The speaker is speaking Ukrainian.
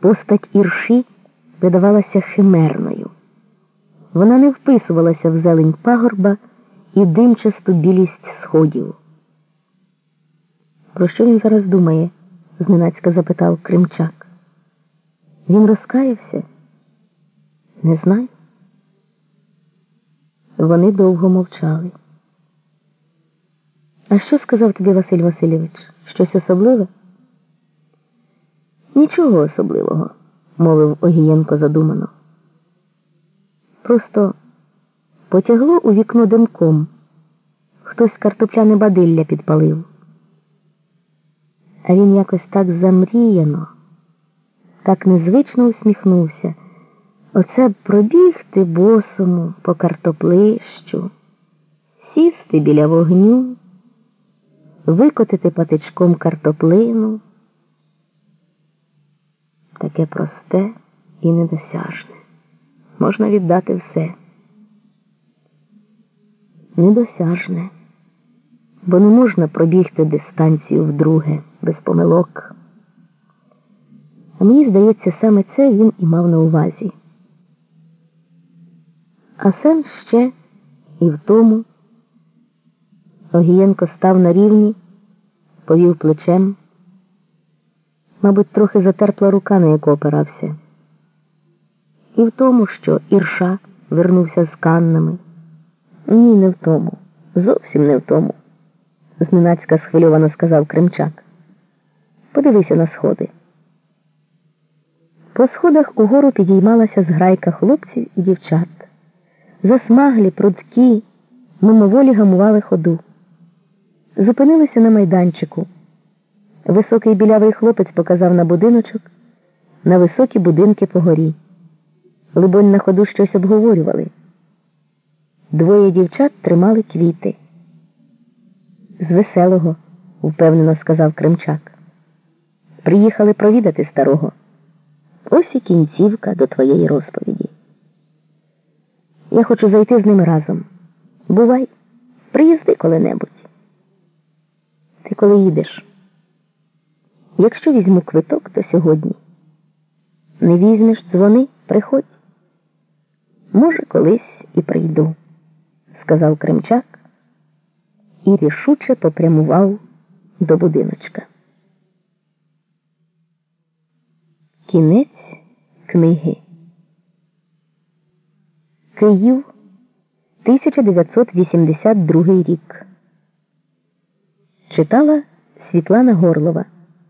Постать ірші видавалася химерною. Вона не вписувалася в зелень пагорба і димчасту білість сходів. Про що він зараз думає? зненацька запитав Кримчак. Він розкаявся? Не знаю. Вони довго мовчали. А що сказав тобі Василь Васильович? Щось особливе? Нічого особливого, мовив Огієнко задумано. Просто потягло у вікно димком. Хтось картопляне бадилля підпалив. А він якось так замріяно, так незвично усміхнувся. Оце б пробігти босому по картоплищу, сісти біля вогню, викотити патичком картоплину. Таке просте і недосяжне. Можна віддати все. Недосяжне, бо не можна пробігти дистанцію вдруге, без помилок. А мені здається, саме це він і мав на увазі. А сенс ще і в тому. Огієнко став на рівні, повів плечем. Мабуть, трохи затерпла рука, на яку опирався. І в тому, що Ірша вернувся з каннами. Ні, не в тому. Зовсім не в тому, зненацька схвильовано сказав Кримчак. Подивися на сходи. По сходах угору підіймалася зграйка хлопців і дівчат. Засмаглі, прудкі, мимоволі гамували ходу. Зупинилися на майданчику. Високий білявий хлопець показав на будиночок, на високі будинки по горі. Либонь на ходу щось обговорювали. Двоє дівчат тримали квіти. З веселого, впевнено сказав Кримчак. Приїхали провідати старого. Ось і кінцівка до твоєї розповіді. Я хочу зайти з ними разом. Бувай, приїзди коли-небудь. Ти коли їдеш? Якщо візьму квиток, то сьогодні. Не візьмеш дзвони, приходь. Може, колись і прийду, сказав Кримчак і рішуче попрямував до будиночка. Кінець книги. Київ 1982 рік. Читала Світлана Горлова